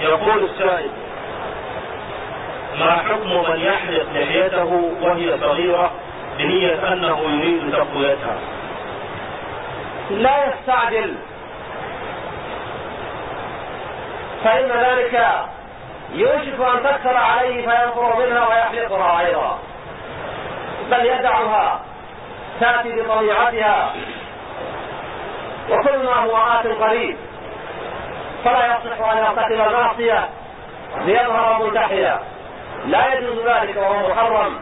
يقول السائل ما حكم من يحلق لحيته وهي صغيرة بنية أنه يريد تقويتها؟ لا يستعجل. فإن ذلك يوشك أن تكثر عليه فينفر منها ويحلقها أيضا. بل يدعها تأتي بطبيعتها. وكل ما هو آت قريب. فلا يصح أن يرتكب المعصية ليظهر منتحيا لا يجوز ذلك وهو محرم.